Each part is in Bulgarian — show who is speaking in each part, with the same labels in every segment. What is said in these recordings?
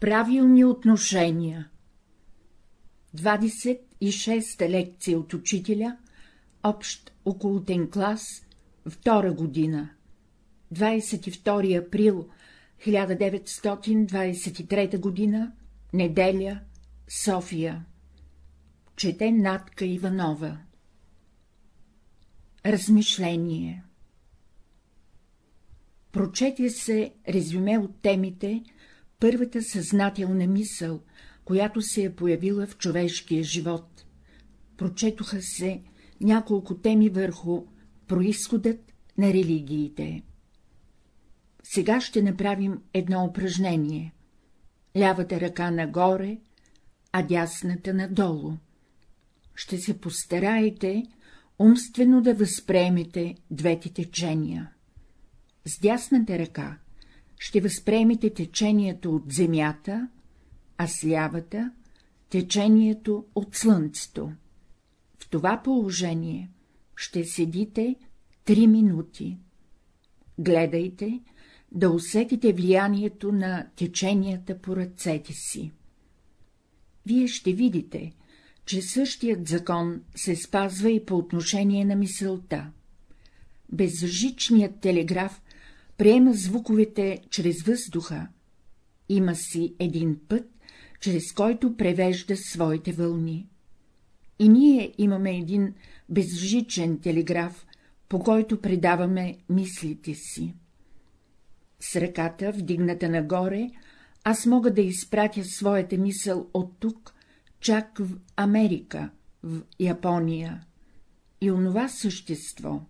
Speaker 1: Правилни отношения. 26-та лекция от учителя, общ околотен клас, втора година, 22 април 1923 година, неделя, София. Чете Натка Иванова. Размишление. Прочете се резюме от темите, първата съзнателна мисъл, която се е появила в човешкия живот. Прочетоха се няколко теми върху происходът на религиите. Сега ще направим едно упражнение. Лявата ръка нагоре, а дясната надолу. Ще се постараете умствено да възприемете двете течения. С дясната ръка ще възприемете течението от земята, а с лявата — течението от слънцето. В това положение ще седите три минути. Гледайте да усетите влиянието на теченията по ръцете си. Вие ще видите, че същият закон се спазва и по отношение на мисълта. Безжичният телеграф приема звуковете чрез въздуха, има си един път, чрез който превежда своите вълни. И ние имаме един безжичен телеграф, по който предаваме мислите си. С ръката, вдигната нагоре, аз мога да изпратя своята мисъл от тук, чак в Америка, в Япония. И онова същество,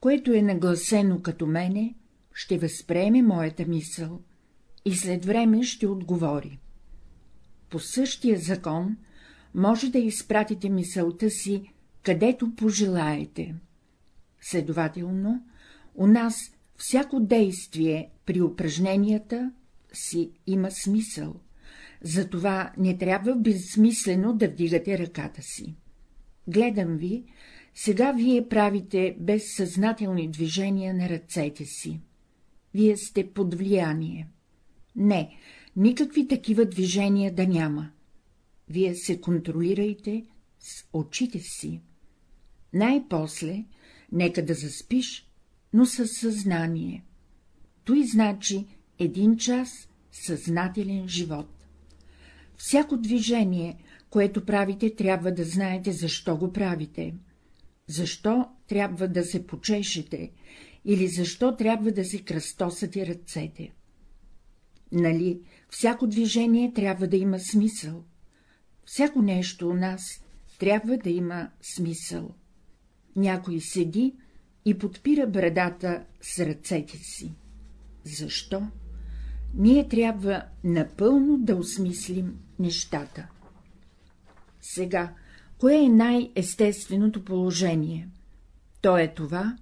Speaker 1: което е нагласено като мене, ще възприеме моята мисъл и след време ще отговори. По същия закон може да изпратите мисълта си, където пожелаете. Следователно, у нас всяко действие при упражненията си има смисъл, затова не трябва безсмислено да вдигате ръката си. Гледам ви, сега вие правите безсъзнателни движения на ръцете си. Вие сте под влияние. Не, никакви такива движения да няма. Вие се контролирайте с очите си. Най-после, нека да заспиш, но със съзнание. Той значи един час съзнателен живот. Всяко движение, което правите, трябва да знаете, защо го правите. Защо трябва да се почешете или защо трябва да се кръстосате ръцете. Нали, всяко движение трябва да има смисъл. Всяко нещо у нас трябва да има смисъл. Някой седи и подпира брадата с ръцете си. Защо? Ние трябва напълно да осмислим нещата. Сега, кое е най-естественото положение? То е това,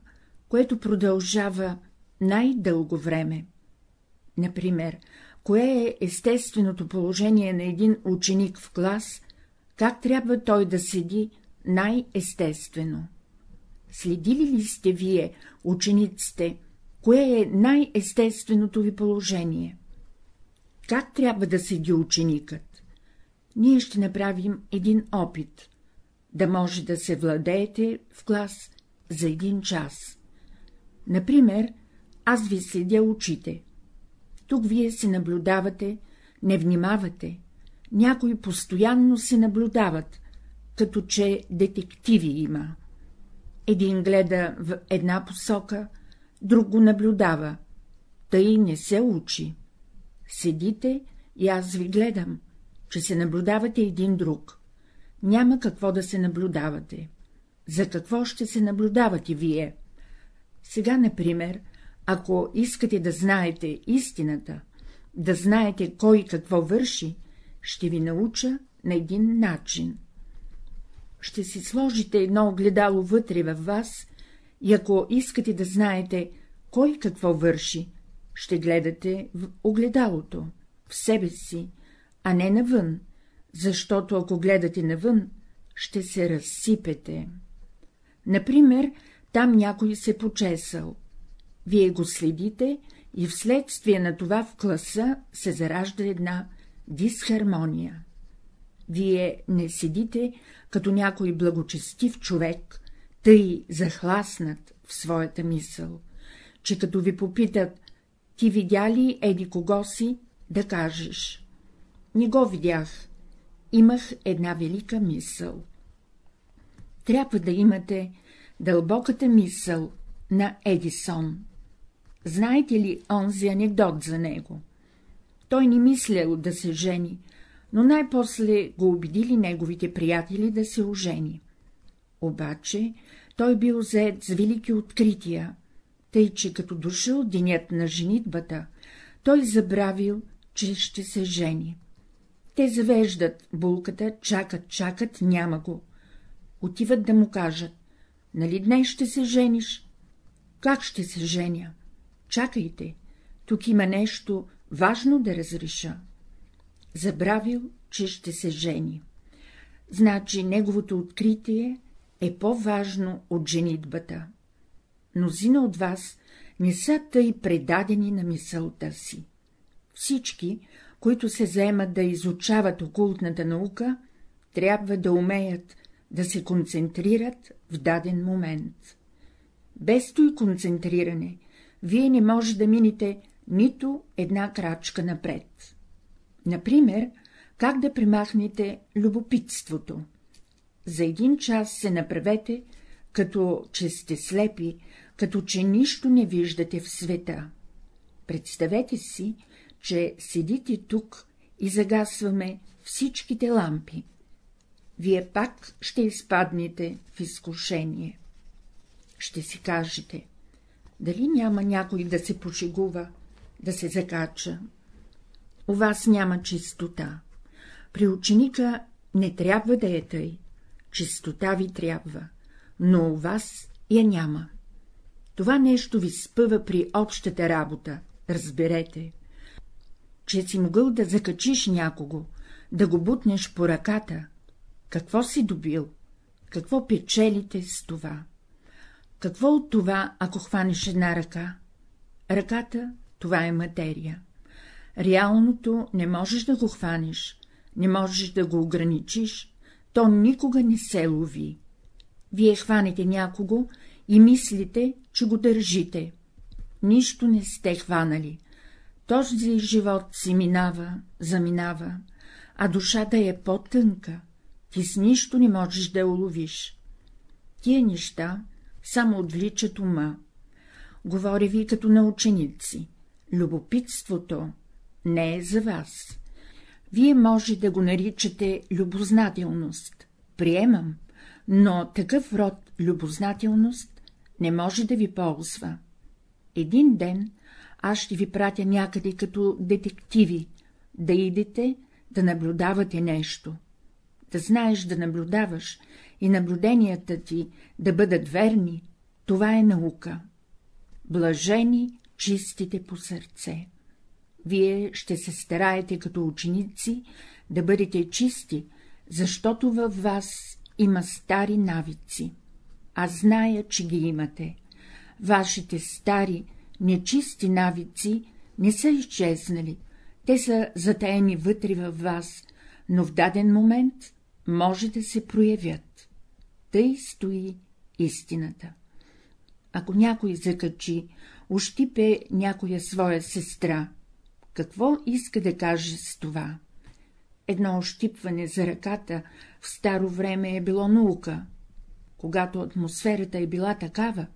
Speaker 1: което продължава най-дълго време. Например, кое е естественото положение на един ученик в клас, как трябва той да седи най-естествено. Следили ли сте вие, учениците, кое е най-естественото ви положение? Как трябва да седи ученикът? Ние ще направим един опит, да може да се владеете в клас за един час. Например, аз ви следя очите. Тук вие се наблюдавате, не внимавате, някои постоянно се наблюдават, като че детективи има. Един гледа в една посока, друг го наблюдава, тъй не се учи. Седите и аз ви гледам, че се наблюдавате един друг. Няма какво да се наблюдавате. За какво ще се наблюдавате вие? Сега, например, ако искате да знаете истината, да знаете кой какво върши, ще ви науча на един начин. Ще си сложите едно огледало вътре във вас и ако искате да знаете кой какво върши, ще гледате в огледалото, в себе си, а не навън, защото ако гледате навън, ще се разсипете. Например, там някой се почесал. Вие го следите и вследствие на това в класа се заражда една дисхармония. Вие не седите като някой благочестив човек, тъй захласнат в своята мисъл, че като ви попитат, ти видя ли еди кого си, да кажеш. Не го видях, имах една велика мисъл. Трябва да имате дълбоката мисъл на Едисон. Знаете ли онзи анекдот за него? Той не мислял да се жени, но най-после го убедили неговите приятели да се ожени. Обаче той бил заед с велики открития, тъй че като дошъл денят на женитбата, той забравил, че ще се жени. Те завеждат булката, чакат, чакат, няма го. Отиват да му кажат, нали днес ще се жениш? Как ще се женя? Чакайте, тук има нещо важно да разреша. Забравил, че ще се жени. Значи неговото откритие е по-важно от женитбата. Мнозина от вас не са тъй предадени на мисълта си. Всички, които се заемат да изучават окултната наука, трябва да умеят да се концентрират в даден момент. Без той концентриране, вие не може да минете нито една крачка напред. Например, как да примахнете любопитството. За един час се направете, като че сте слепи, като че нищо не виждате в света. Представете си, че седите тук и загасваме всичките лампи. Вие пак ще изпаднете в изкушение. Ще си кажете, дали няма някой да се пошегува, да се закача. У вас няма чистота. При ученика не трябва да е тъй. Чистота ви трябва, но у вас я няма. Това нещо ви спъва при общата работа, разберете че си могъл да закачиш някого, да го бутнеш по ръката. Какво си добил? Какво печелите с това? Какво от това, ако хванеш една ръка? Ръката — това е материя. Реалното не можеш да го хванеш, не можеш да го ограничиш, то никога не се лови. Вие хванете някого и мислите, че го държите. Нищо не сте хванали, този живот си минава, заминава, а душата е по-тънка, ти с нищо не можеш да я уловиш. Тия неща само отвличат ума. Говоря ви като на ученици. Любопитството не е за вас. Вие може да го наричате любознателност. Приемам, но такъв род любознателност не може да ви ползва. Един ден аз ще ви пратя някъде като детективи, да идете да наблюдавате нещо. Да знаеш да наблюдаваш и наблюденията ти да бъдат верни, това е наука. Блажени чистите по сърце. Вие ще се стараете като ученици да бъдете чисти, защото във вас има стари навици. Аз зная, че ги имате. Вашите стари, нечисти навици не са изчезнали, те са затаени вътре във вас, но в даден момент може да се проявят. Тъй стои истината. Ако някой закачи, ощипе някоя своя сестра, какво иска да каже с това? Едно ощипване за ръката в старо време е било наука. Когато атмосферата е била такава,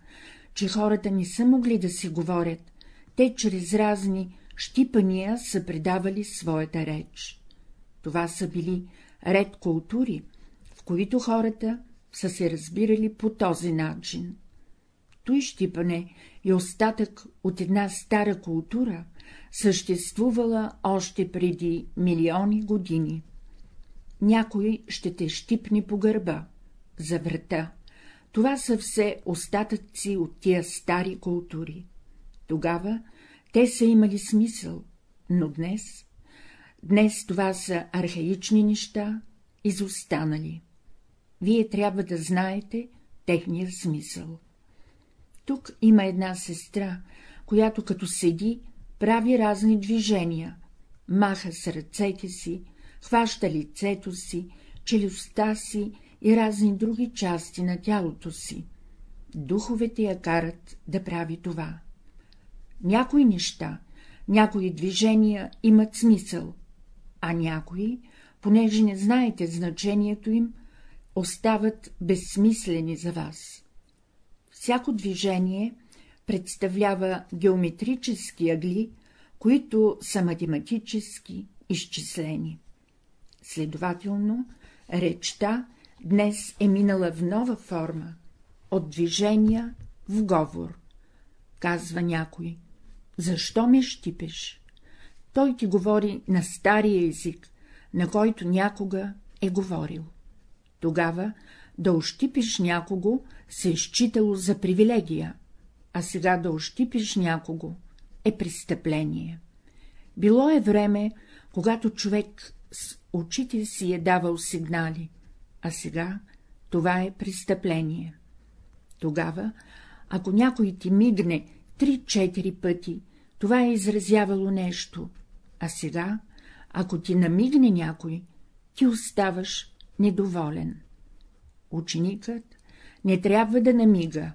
Speaker 1: че хората не са могли да си говорят, те чрез разни щипания са предавали своята реч. Това са били ред култури, в които хората са се разбирали по този начин. Той щипане е остатък от една стара култура, съществувала още преди милиони години. Някой ще те щипне по гърба, за врата, това са все остатъци от тия стари култури. Тогава те са имали смисъл, но днес... Днес това са архаични неща, изостанали. Вие трябва да знаете техния смисъл. Тук има една сестра, която като седи, прави разни движения. маха с ръцете си, хваща лицето си, челюстта си и разни други части на тялото си. Духовете я карат да прави това. Някои неща, някои движения имат смисъл, а някои, понеже не знаете значението им, остават безсмислени за вас. Всяко движение представлява геометрически агли, които са математически изчислени. Следователно, речта днес е минала в нова форма, от движения в говор. Казва някой, защо ме щипеш? Той ти говори на стария език, на който някога е говорил. Тогава да ощипиш някого се е считало за привилегия, а сега да ощипиш някого е престъпление. Било е време, когато човек с очите си е давал сигнали, а сега това е престъпление. Тогава, ако някой ти мигне три-четири пъти, това е изразявало нещо, а сега, ако ти намигне някой, ти оставаш недоволен. Ученикът не трябва да намига,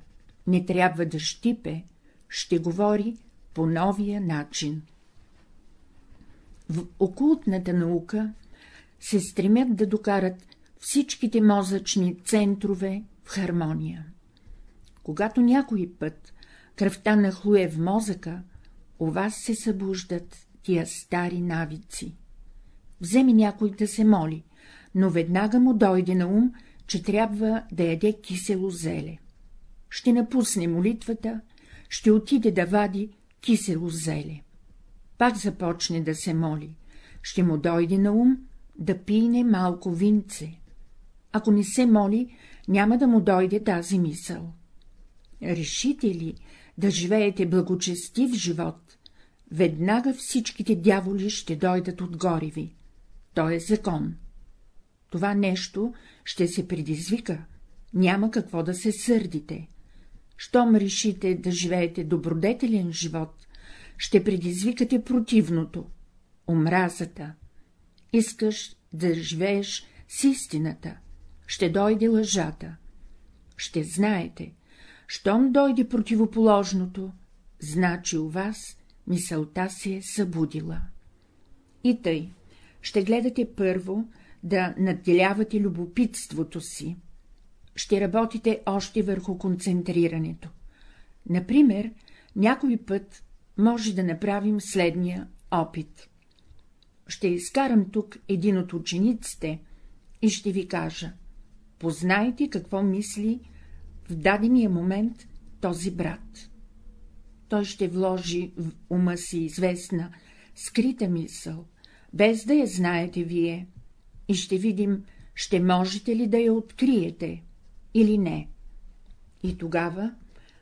Speaker 1: не трябва да щипе, ще говори по новия начин. В окултната наука се стремят да докарат всичките мозъчни центрове в хармония. Когато някой път кръвта нахлуе в мозъка, у вас се събуждат тия стари навици. Вземи някой да се моли, но веднага му дойде на ум, че трябва да яде кисело зеле. Ще напусне молитвата, ще отиде да вади кисело зеле. Пак започне да се моли, ще му дойде на ум да пине малко винце. Ако не се моли, няма да му дойде тази мисъл. Решите ли да живеете благочестив живот, веднага всичките дяволи ще дойдат отгоре ви. То е закон. Това нещо ще се предизвика, няма какво да се сърдите. Щом решите да живеете добродетелен живот, ще предизвикате противното — омразата. Искаш да живееш с истината, ще дойде лъжата. Ще знаете, щом дойде противоположното, значи у вас мисълта се е събудила. И тъй, ще гледате първо да надделявате любопитството си. Ще работите още върху концентрирането. Например, някой път може да направим следния опит. Ще изкарам тук един от учениците и ще ви кажа — познайте какво мисли в дадения момент този брат. Той ще вложи в ума си известна, скрита мисъл, без да я знаете вие, и ще видим, ще можете ли да я откриете или не. И тогава,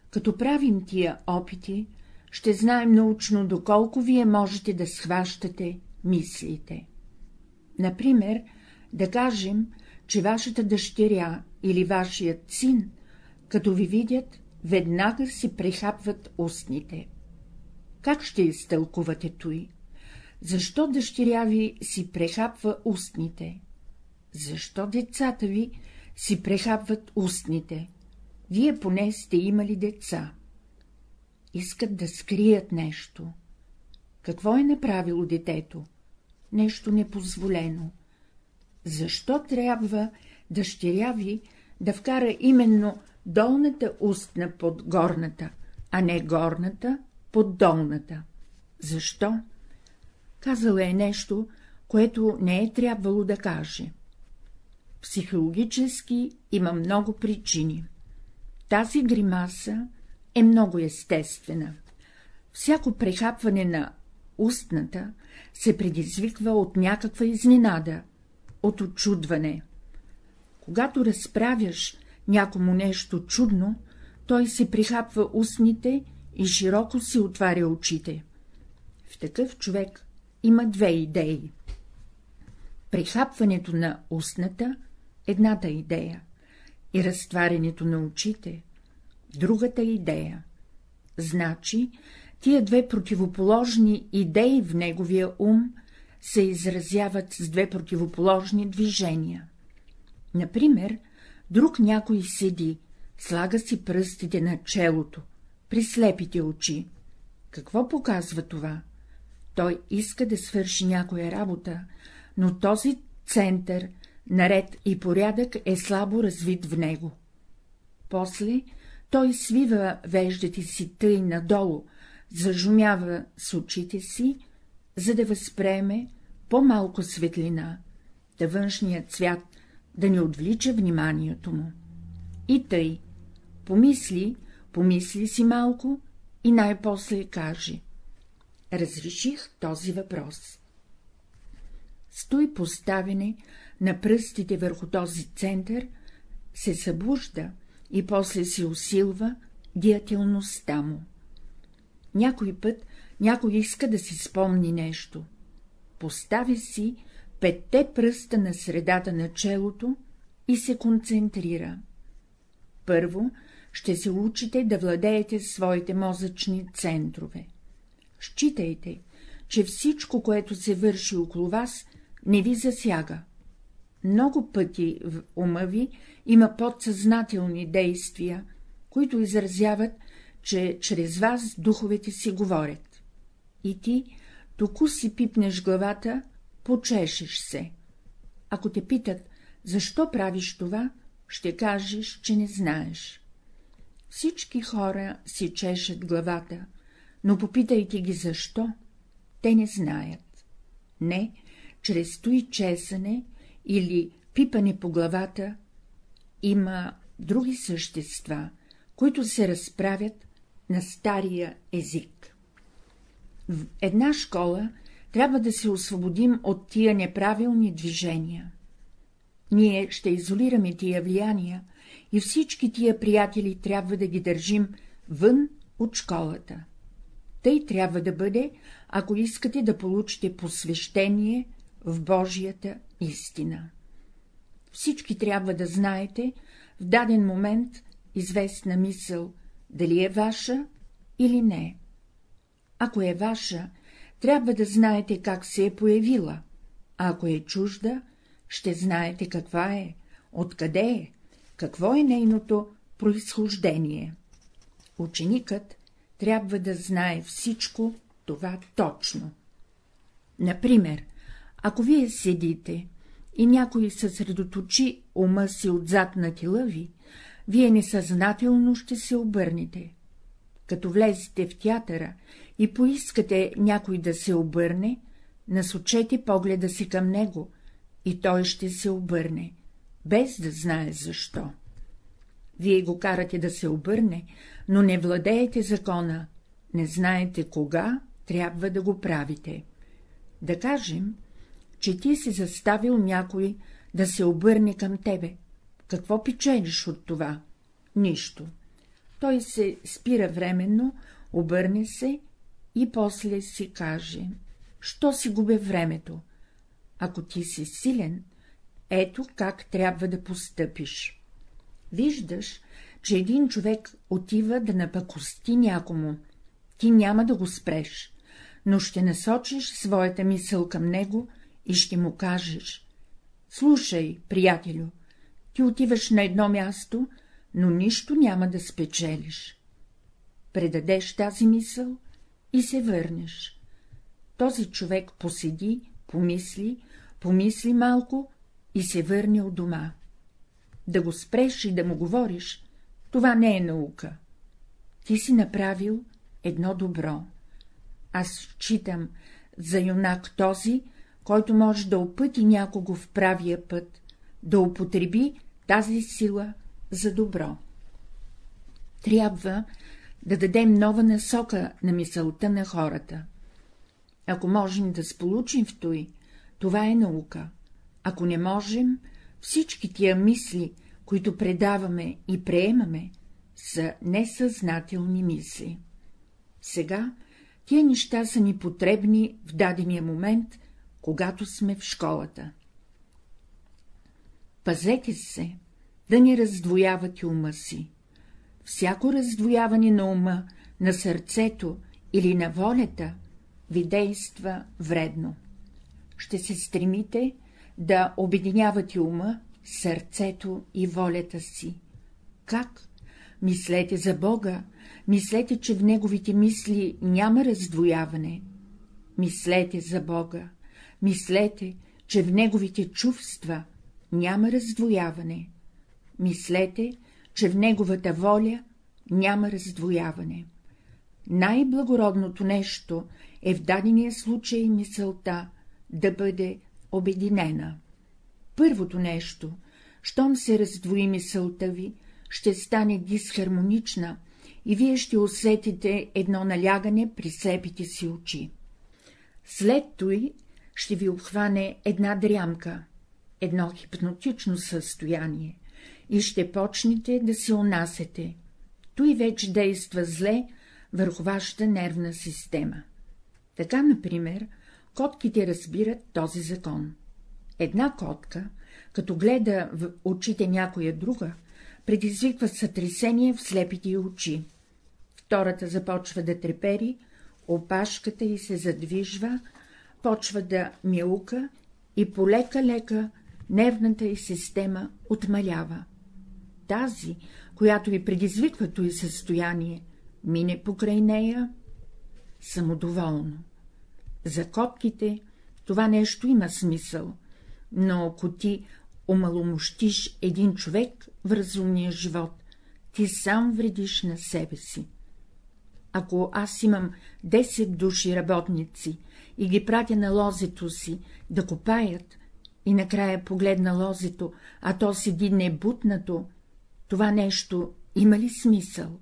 Speaker 1: като правим тия опити, ще знаем научно, доколко вие можете да схващате мислите. Например, да кажем, че вашата дъщеря или вашият син, като ви видят, веднага си прехапват устните. Как ще изтълкувате той? Защо дъщеря ви си прехапва устните? Защо децата ви си прехапват устните? Вие поне сте имали деца. Искат да скрият нещо. Какво е направило детето? Нещо непозволено. Защо трябва дъщеря ви да вкара именно долната устна под горната, а не горната под долната? Защо? Казала е нещо, което не е трябвало да каже. Психологически има много причини. Тази гримаса е много естествена. Всяко прехапване на устната се предизвиква от някаква изненада, от очудване. Когато разправяш някому нещо чудно, той се прихапва устните и широко си отваря очите. В такъв човек има две идеи. Прихапването на устната — едната идея, и разтварянето на очите — другата идея. Значи, тия две противоположни идеи в неговия ум се изразяват с две противоположни движения. Например, друг някой седи, слага си пръстите на челото, при слепите очи. Какво показва това? Той иска да свърши някоя работа, но този център, наред и порядък е слабо развит в него. После той свива веждите си тъй надолу, зажумява с очите си, за да възпреме по-малко светлина, да външният цвят да не отвлича вниманието му. И тъй, помисли, помисли си малко и най-после каже — разреших този въпрос. Стой поставяне на пръстите върху този център, се събужда и после се усилва диятелността му. Някой път някой иска да си спомни нещо. Поставя си петте пръста на средата на челото и се концентрира. Първо ще се учите да владеете своите мозъчни центрове. Считайте, че всичко, което се върши около вас, не ви засяга. Много пъти в ума ви има подсъзнателни действия, които изразяват, че чрез вас духовете си говорят. И ти, току си пипнеш главата, почешеш се. Ако те питат, защо правиш това, ще кажеш, че не знаеш. Всички хора си чешат главата, но попитайте ги защо, те не знаят. Не, чрез той чесане или пипане по главата има други същества, които се разправят на стария език. В една школа трябва да се освободим от тия неправилни движения. Ние ще изолираме тия влияния и всички тия приятели трябва да ги държим вън от школата. Тъй трябва да бъде, ако искате да получите посвещение в Божията истина. Всички трябва да знаете в даден момент известна мисъл, дали е ваша или не. Ако е ваша, трябва да знаете как се е появила, ако е чужда, ще знаете каква е, откъде е, какво е нейното произхождение. Ученикът трябва да знае всичко това точно. Например, ако вие седите и някой съсредоточи ума си отзад на тела ви, вие несъзнателно ще се обърнете. Като влезете в театъра и поискате някой да се обърне, насочете погледа си към него, и той ще се обърне, без да знае защо. Вие го карате да се обърне, но не владеете закона, не знаете кога трябва да го правите. Да кажем, че ти си заставил някой да се обърне към тебе. Какво печелиш от това? Нищо. Той се спира временно, обърне се и после си каже — що си губе времето? Ако ти си силен, ето как трябва да постъпиш. Виждаш, че един човек отива да напакости някому, ти няма да го спреш, но ще насочиш своята мисъл към него и ще му кажеш — слушай, приятелю, ти отиваш на едно място, но нищо няма да спечелиш. Предадеш тази мисъл и се върнеш. Този човек поседи, помисли, помисли малко и се върне от дома. Да го спреш и да му говориш, това не е наука. Ти си направил едно добро. Аз считам за юнак този, който може да опъти някого в правия път, да употреби тази сила за добро. Трябва да дадем нова насока на мисълта на хората. Ако можем да сполучим в той, това е наука. Ако не можем, всички тия мисли, които предаваме и приемаме, са несъзнателни мисли. Сега тия неща са ни потребни в дадения момент, когато сме в школата. Пазете се, да не раздвоявате ума си. Всяко раздвояване на ума, на сърцето или на волята ви действа вредно. ще се стремите да обединявате ума, сърцето и волята си. Как? Мислете за Бога, мислете, че в неговите мисли няма раздвояване. Мислете за Бога, мислете, че в неговите чувства няма раздвояване. Мислете, че в неговата воля няма раздвояване. Най-благородното нещо е в дадения случай мисълта да бъде обединена. Първото нещо, щом се раздвои мисълта ви, ще стане дисхармонична и вие ще усетите едно налягане при слепите си очи. След той ще ви обхване една дрямка, едно хипнотично състояние и ще почнете да се унасете. Той вече действа зле върху вашата нервна система. Така, например, котките разбират този закон. Една котка, като гледа в очите някоя друга, предизвиква сътресение в слепите очи. Втората започва да трепери, опашката й се задвижва, почва да милка и полека-лека нервната й система отмалява. Тази, която ви предизвиква и състояние, мине покрай нея самодоволно. За котките това нещо има смисъл, но ако ти омаломощиш един човек в разумния живот, ти сам вредиш на себе си. Ако аз имам 10 души работници и ги пратя на лозето си да копаят, и накрая погледна лозето, а то седи небутнато, това нещо има ли смисъл?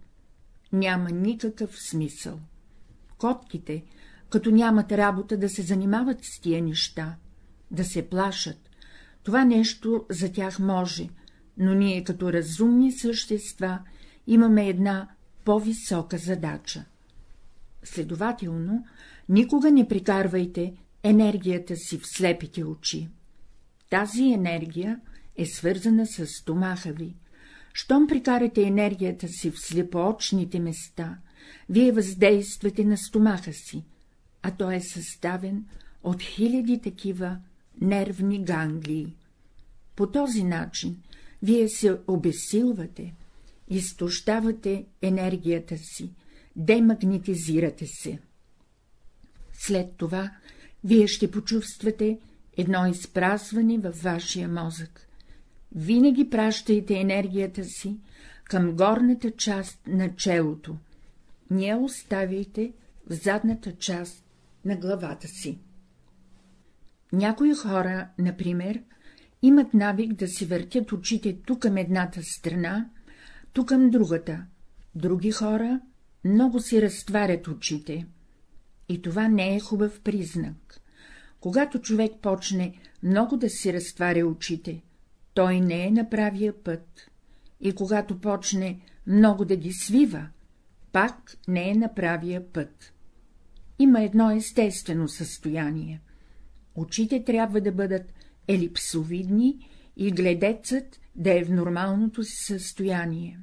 Speaker 1: Няма никакъв смисъл. Котките, като нямат работа да се занимават с тия неща, да се плашат, това нещо за тях може, но ние като разумни същества имаме една по-висока задача. Следователно, никога не прикарвайте енергията си в слепите очи. Тази енергия е свързана с стомаха ви. Щом прикарате енергията си в слепоочните места, вие въздействате на стомаха си, а той е съставен от хиляди такива нервни ганглии. По този начин вие се обесилвате, изтощавате енергията си, демагнетизирате се. След това вие ще почувствате едно изпразване във вашия мозък. Винаги пращайте енергията си към горната част на челото, не оставяйте в задната част на главата си. Някои хора, например, имат навик да си въртят очите ту към едната страна, ту към другата, други хора много си разтварят очите. И това не е хубав признак. Когато човек почне много да си разтваря очите, той не е на правия път, и когато почне много да ги свива, пак не е на правия път. Има едно естествено състояние. Очите трябва да бъдат елипсовидни и гледецът да е в нормалното си състояние.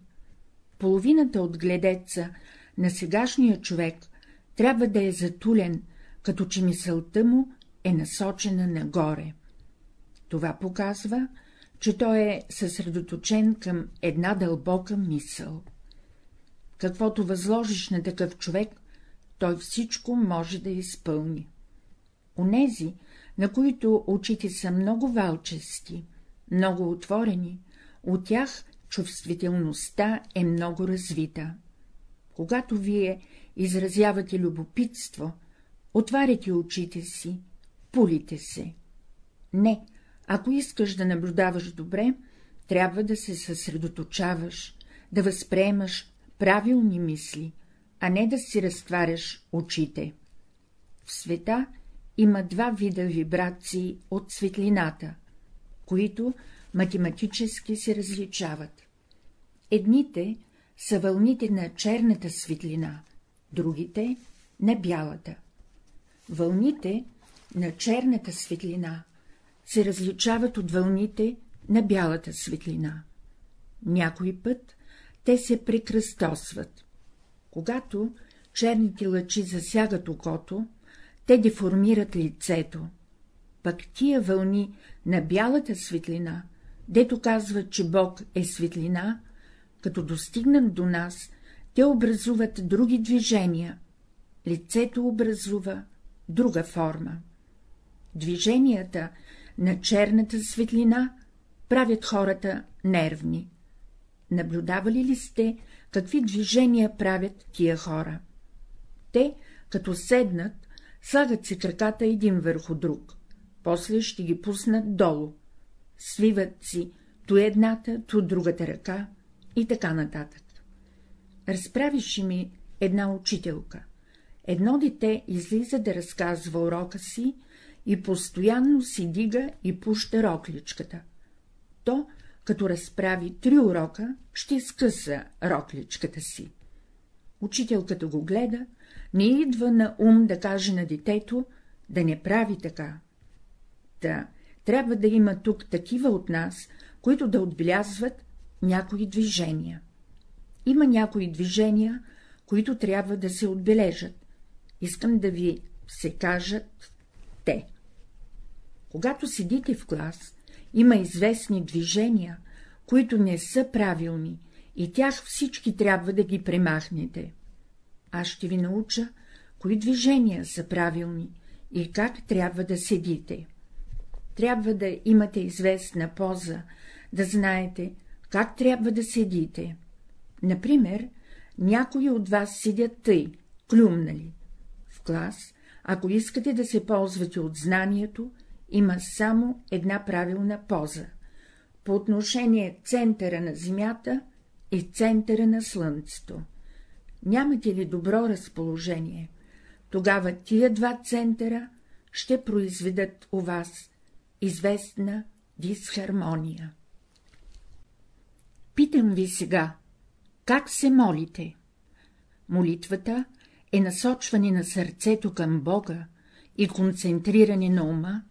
Speaker 1: Половината от гледеца на сегашния човек трябва да е затулен, като че мисълта му е насочена нагоре. Това показва, че той е съсредоточен към една дълбока мисъл. Каквото възложиш на такъв човек, той всичко може да изпълни. Онези, на които очите са много валчести, много отворени, от тях чувствителността е много развита. Когато вие изразявате любопитство, отваряте очите си, пулите се. Не, ако искаш да наблюдаваш добре, трябва да се съсредоточаваш, да възприемаш правилни мисли, а не да си разтваряш очите. В света има два вида вибрации от светлината, които математически се различават. Едните са вълните на черната светлина, другите — на бялата. Вълните на черната светлина се различават от вълните на бялата светлина. Някой път те се прекръстосват. Когато черните лъчи засягат окото, те деформират лицето. пък тия вълни на бялата светлина, дето казва, че Бог е светлина, като достигнат до нас, те образуват други движения, лицето образува друга форма. Движенията на черната светлина правят хората нервни. Наблюдавали ли сте, какви движения правят тия хора? Те, като седнат, слагат се краката един върху друг, после ще ги пуснат долу, свиват си то едната, то другата ръка и така нататък. Разправише ми една учителка. Едно дете излиза да разказва урока си и постоянно си дига и пуща рокличката. То, като разправи три урока, ще скъса рокличката си. Учителката го гледа, не идва на ум да каже на детето да не прави така. Та, трябва да има тук такива от нас, които да отбелязват някои движения. Има някои движения, които трябва да се отбележат. Искам да ви се кажат. Когато седите в клас, има известни движения, които не са правилни, и тях всички трябва да ги премахнете. Аз ще ви науча, кои движения са правилни и как трябва да седите. Трябва да имате известна поза, да знаете, как трябва да седите. Например, някои от вас седят тъй, клюмнали. В клас, ако искате да се ползвате от знанието, има само една правилна поза — по отношение центъра на Земята и центъра на Слънцето. Нямате ли добро разположение, тогава тия два центъра ще произведат у вас известна дисхармония. Питам ви сега, как се молите? Молитвата е насочване на сърцето към Бога и концентриране на ума,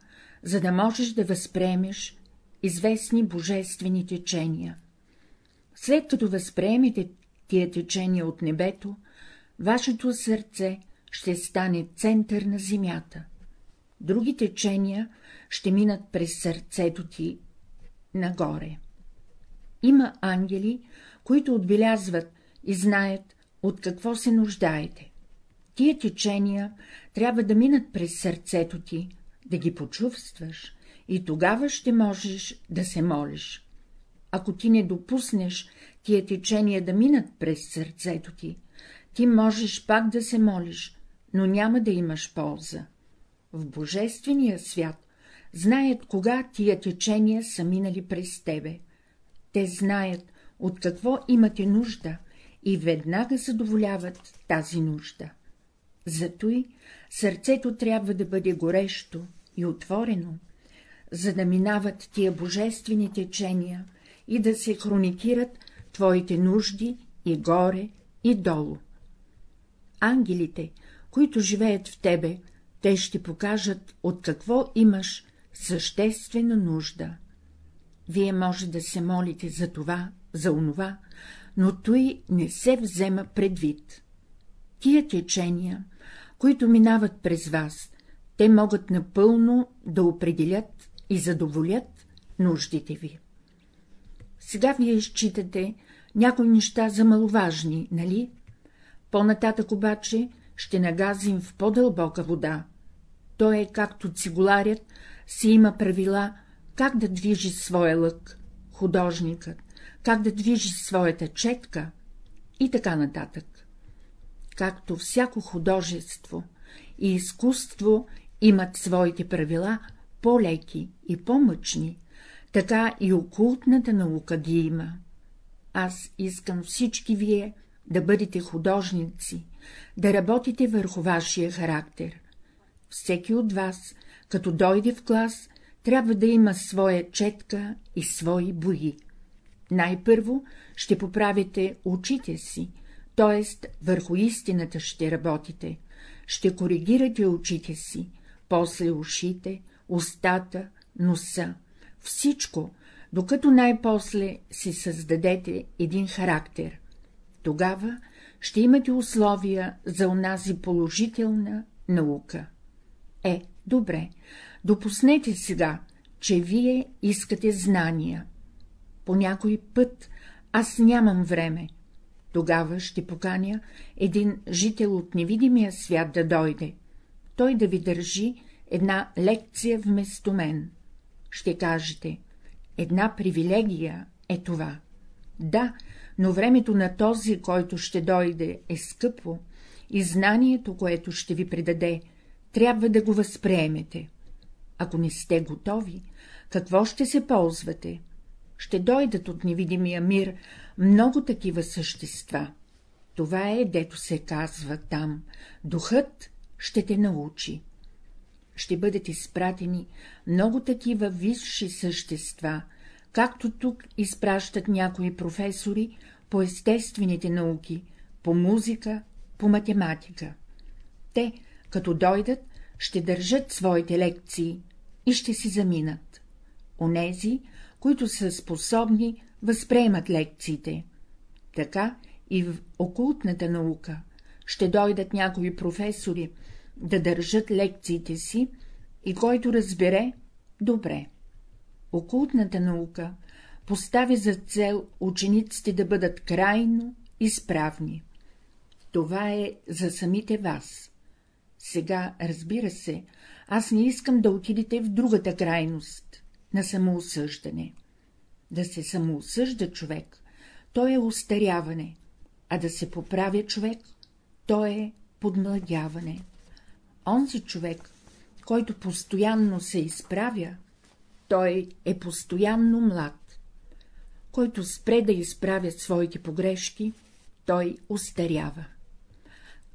Speaker 1: за да можеш да възприемеш известни божествени течения. След като възприемете тия течения от небето, вашето сърце ще стане център на земята. Други течения ще минат през сърцето ти нагоре. Има ангели, които отбелязват и знаят, от какво се нуждаете. Тия течения трябва да минат през сърцето ти, да ги почувстваш, и тогава ще можеш да се молиш. Ако ти не допуснеш тия течения да минат през сърцето ти, ти можеш пак да се молиш, но няма да имаш полза. В Божествения свят знаят, кога тия течения са минали през тебе. Те знаят, от какво имате нужда и веднага задоволяват тази нужда. Зато и сърцето трябва да бъде горещо и отворено, за да минават тия божествени течения и да се хроникират твоите нужди и горе, и долу. Ангелите, които живеят в тебе, те ще покажат от какво имаш съществена нужда. Вие може да се молите за това, за онова, но той не се взема предвид. Тия течения, които минават през вас, те могат напълно да определят и задоволят нуждите ви. Сега вие изчитате някои неща за маловажни, нали? По-нататък обаче ще нагазим в по-дълбока вода. То е както цигуларят си има правила, как да движи своя лък, художникът, как да движи своята четка и така нататък. Както всяко художество и изкуство имат своите правила, по-леки и по-мъчни, така и окултната наука ги има. Аз искам всички вие да бъдете художници, да работите върху вашия характер. Всеки от вас, като дойде в клас, трябва да има своя четка и свои бои. Най-първо ще поправите очите си, т.е. върху истината ще работите, ще коригирате очите си, после ушите, устата, носа, всичко, докато най-после си създадете един характер. Тогава ще имате условия за онази положителна наука. Е, добре, допуснете сега, че вие искате знания. По някой път аз нямам време. Тогава ще поканя един жител от невидимия свят да дойде. Той да ви държи една лекция вместо мен. Ще кажете, една привилегия е това. Да, но времето на този, който ще дойде, е скъпо, и знанието, което ще ви предаде, трябва да го възприемете. Ако не сте готови, какво ще се ползвате? Ще дойдат от невидимия мир много такива същества. Това е, дето се казва там, духът ще те научи. Ще бъдат изпратени много такива висши същества, както тук изпращат някои професори по естествените науки, по музика, по математика. Те, като дойдат, ще държат своите лекции и ще си заминат. Онези, които са способни, възприемат лекциите. Така и в окултната наука ще дойдат някои професори да държат лекциите си и който разбере — добре. Окултната наука поставя за цел учениците да бъдат крайно изправни. Това е за самите вас. Сега, разбира се, аз не искам да отидете в другата крайност, на самоосъждане. Да се самоосъжда човек, то е устаряване, а да се поправя човек, то е подмладяване. Онзи човек, който постоянно се изправя, той е постоянно млад. Който спре да изправя своите погрешки, той устарява.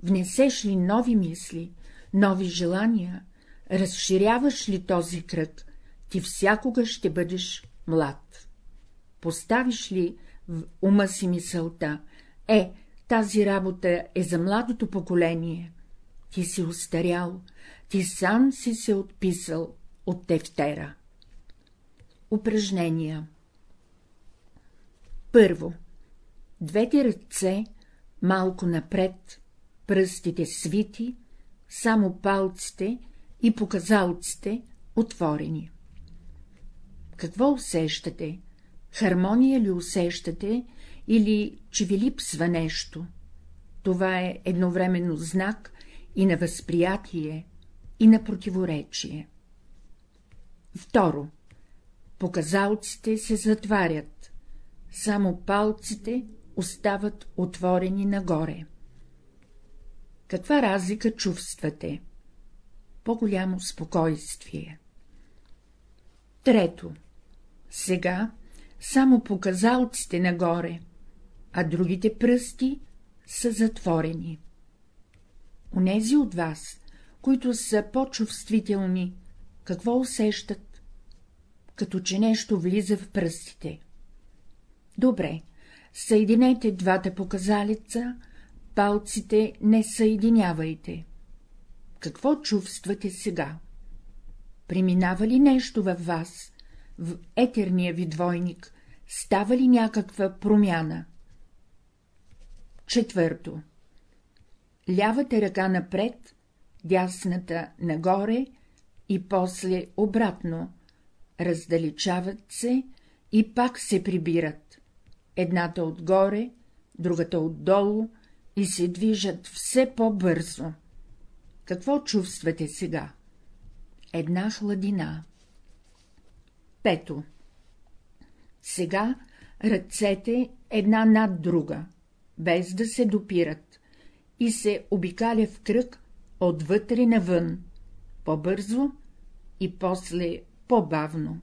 Speaker 1: Внесеш ли нови мисли, нови желания, разширяваш ли този кръг, ти всякога ще бъдеш млад. Поставиш ли в ума си мисълта, е, тази работа е за младото поколение, ти си устарял, ти сам си се отписал от тефтера. Упражнения Първо. Двете ръце малко напред, пръстите свити, само палците и показалците отворени. Какво усещате? Хармония ли усещате или че ви липсва нещо? Това е едновременно знак и на възприятие, и на противоречие. Второ. Показалците се затварят, само палците остават отворени нагоре. Каква разлика чувствате? По-голямо спокойствие. Трето. Сега само показалците нагоре, а другите пръсти са затворени. Онези от вас, които са по-чувствителни, какво усещат? Като че нещо влиза в пръстите. Добре, съединете двата показалица, палците не съединявайте. Какво чувствате сега? Преминава ли нещо във вас, в етерния ви двойник, става ли някаква промяна? Четвърто. Лявата ръка напред, дясната нагоре и после обратно, раздалечават се и пак се прибират, едната отгоре, другата отдолу и се движат все по-бързо. Какво чувствате сега? Една хладина. Пето. Сега ръцете една над друга, без да се допират, и се обикаля в кръг отвътре навън, по-бързо и после по-бавно.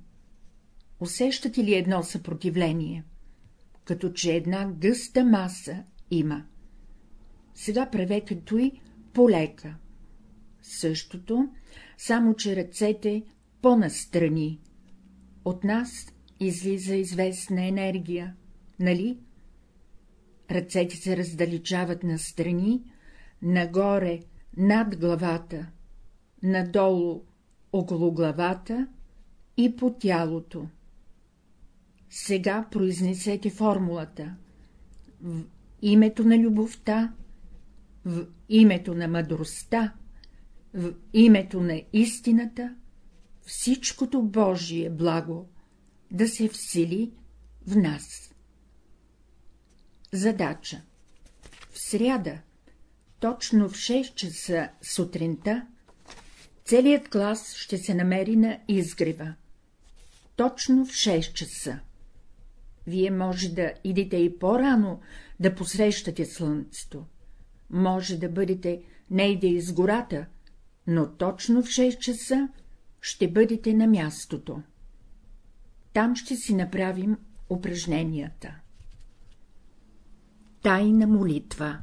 Speaker 1: Усещате ли едно съпротивление? Като че една гъста маса има. Сега правете той полека. Същото, само че ръцете по-настрани. От нас излиза известна енергия, нали? Ръцете се раздалечават настрани, нагоре над главата, надолу около главата и по тялото. Сега произнесете формулата. В името на любовта, в името на мъдростта, в името на истината всичкото Божие благо да се всили в нас. Задача В сряда, точно в 6 часа сутринта, целият клас ще се намери на изгрева. Точно в 6 часа. Вие може да идете и по-рано да посрещате слънцето. Може да бъдете нейде из гората, но точно в 6 часа ще бъдете на мястото. Там ще си направим упражненията. Тайна молитва